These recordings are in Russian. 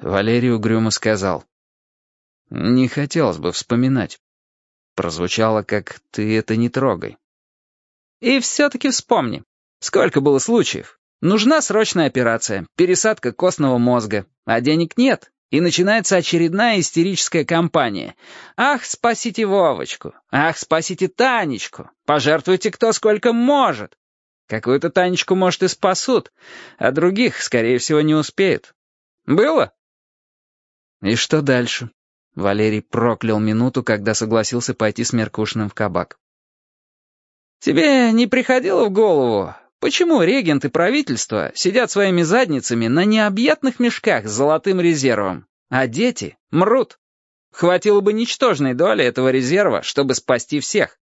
Валерий угрюмо сказал. «Не хотелось бы вспоминать». Прозвучало, как «ты это не трогай». «И все-таки вспомни. Сколько было случаев? Нужна срочная операция, пересадка костного мозга, а денег нет, и начинается очередная истерическая кампания. «Ах, спасите Вовочку! Ах, спасите Танечку! Пожертвуйте кто сколько может!» Какую-то Танечку, может, и спасут, а других, скорее всего, не успеют. Было? И что дальше? Валерий проклял минуту, когда согласился пойти с Меркушиным в кабак. «Тебе не приходило в голову, почему регент и правительство сидят своими задницами на необъятных мешках с золотым резервом, а дети мрут? Хватило бы ничтожной доли этого резерва, чтобы спасти всех».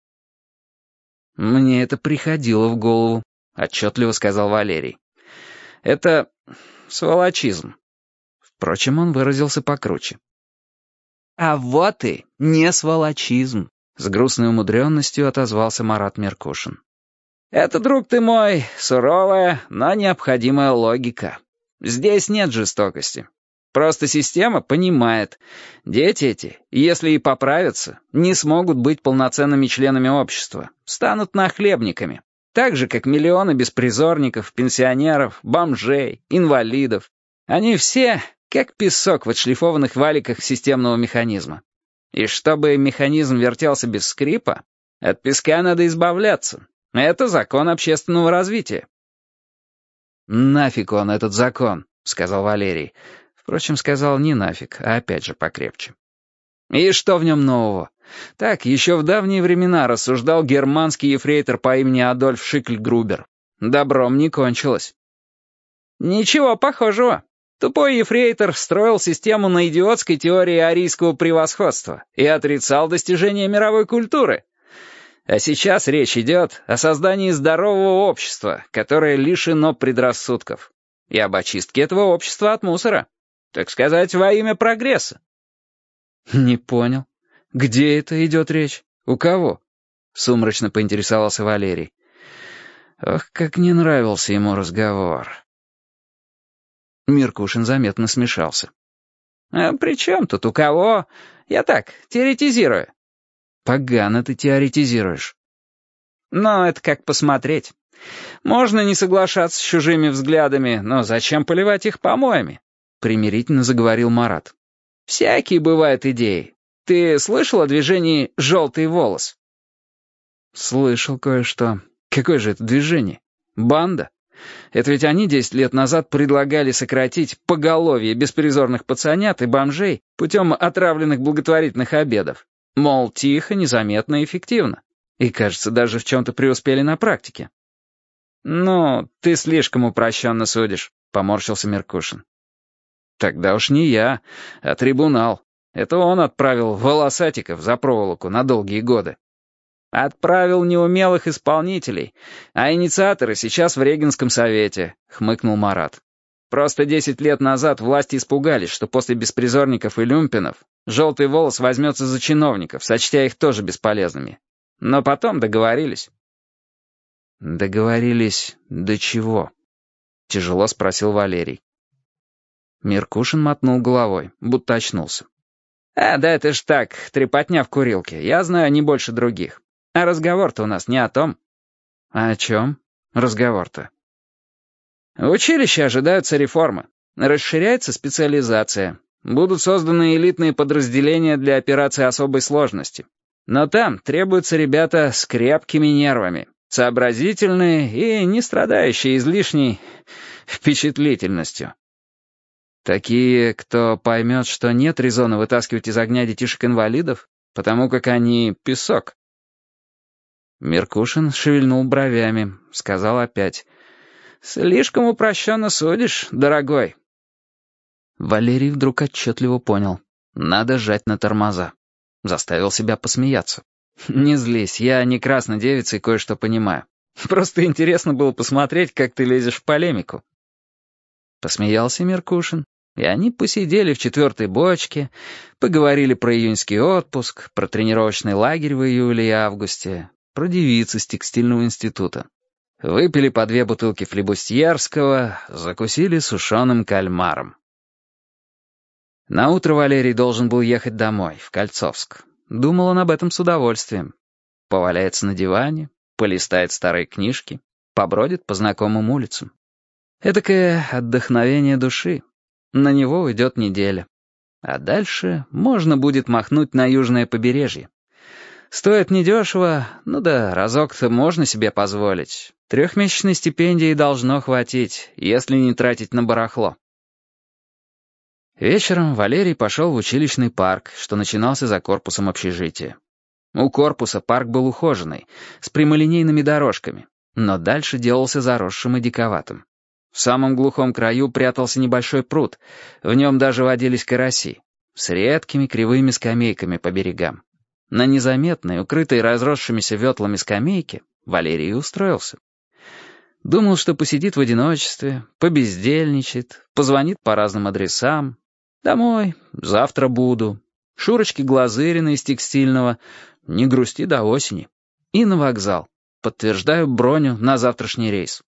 «Мне это приходило в голову», — отчетливо сказал Валерий. «Это сволочизм». Впрочем, он выразился покруче. «А вот и не сволочизм», — с грустной умудренностью отозвался Марат Меркушин. «Это, друг ты мой, суровая, но необходимая логика. Здесь нет жестокости. Просто система понимает, дети эти, если и поправятся, не смогут быть полноценными членами общества, станут нахлебниками, так же, как миллионы беспризорников, пенсионеров, бомжей, инвалидов. Они все как песок в отшлифованных валиках системного механизма. И чтобы механизм вертелся без скрипа, от песка надо избавляться. Это закон общественного развития. «Нафиг он, этот закон», — сказал Валерий. Впрочем, сказал не нафиг, а опять же покрепче. «И что в нем нового? Так, еще в давние времена рассуждал германский ефрейтор по имени Адольф Шикльгрубер. Добром не кончилось». «Ничего похожего», Тупой ефрейтор строил систему на идиотской теории арийского превосходства и отрицал достижения мировой культуры. А сейчас речь идет о создании здорового общества, которое лишено предрассудков, и об очистке этого общества от мусора. Так сказать, во имя прогресса. «Не понял. Где это идет речь? У кого?» — сумрачно поинтересовался Валерий. Ох, как не нравился ему разговор. Миркушин заметно смешался. «А при чем тут у кого? Я так, теоретизирую». «Погано ты теоретизируешь». «Но это как посмотреть. Можно не соглашаться с чужими взглядами, но зачем поливать их помоями?» Примирительно заговорил Марат. «Всякие бывают идеи. Ты слышал о движении «желтый волос»?» «Слышал кое-что. Какое же это движение? Банда?» Это ведь они десять лет назад предлагали сократить поголовье беспризорных пацанят и бомжей путем отравленных благотворительных обедов. Мол, тихо, незаметно и эффективно. И, кажется, даже в чем-то преуспели на практике. «Ну, ты слишком упрощенно судишь», — поморщился Меркушин. «Тогда уж не я, а трибунал. Это он отправил волосатиков за проволоку на долгие годы». «Отправил неумелых исполнителей, а инициаторы сейчас в Регенском совете», — хмыкнул Марат. «Просто десять лет назад власти испугались, что после беспризорников и люмпинов желтый волос возьмется за чиновников, сочтя их тоже бесполезными. Но потом договорились». «Договорились до чего?» — тяжело спросил Валерий. Меркушин мотнул головой, будто очнулся. «А, да это ж так, трепотня в курилке. Я знаю не больше других. А разговор-то у нас не о том. А о чем разговор-то? В училище ожидаются реформы. Расширяется специализация. Будут созданы элитные подразделения для операций особой сложности. Но там требуются ребята с крепкими нервами, сообразительные и не страдающие излишней впечатлительностью. Такие, кто поймет, что нет резона вытаскивать из огня детишек-инвалидов, потому как они песок. Меркушин шевельнул бровями, сказал опять. «Слишком упрощенно судишь, дорогой». Валерий вдруг отчетливо понял. Надо жать на тормоза. Заставил себя посмеяться. «Не злись, я не девица и кое-что понимаю. Просто интересно было посмотреть, как ты лезешь в полемику». Посмеялся Меркушин, и они посидели в четвертой бочке, поговорили про июньский отпуск, про тренировочный лагерь в июле и августе, про девиц из текстильного института. Выпили по две бутылки флебустьерского, закусили сушеным кальмаром. На утро Валерий должен был ехать домой, в Кольцовск. Думал он об этом с удовольствием. Поваляется на диване, полистает старые книжки, побродит по знакомым улицам. Этакое отдохновение души. На него уйдет неделя. А дальше можно будет махнуть на южное побережье. Стоит недешево, ну да, разок-то можно себе позволить. Трехмесячной стипендии должно хватить, если не тратить на барахло. Вечером Валерий пошел в училищный парк, что начинался за корпусом общежития. У корпуса парк был ухоженный, с прямолинейными дорожками, но дальше делался заросшим и диковатым. В самом глухом краю прятался небольшой пруд, в нем даже водились караси, с редкими кривыми скамейками по берегам. На незаметной, укрытой разросшимися ветлами скамейке Валерий устроился. Думал, что посидит в одиночестве, побездельничает, позвонит по разным адресам, «Домой. Завтра буду. Шурочки Глазырина из текстильного. Не грусти до осени. И на вокзал. Подтверждаю броню на завтрашний рейс.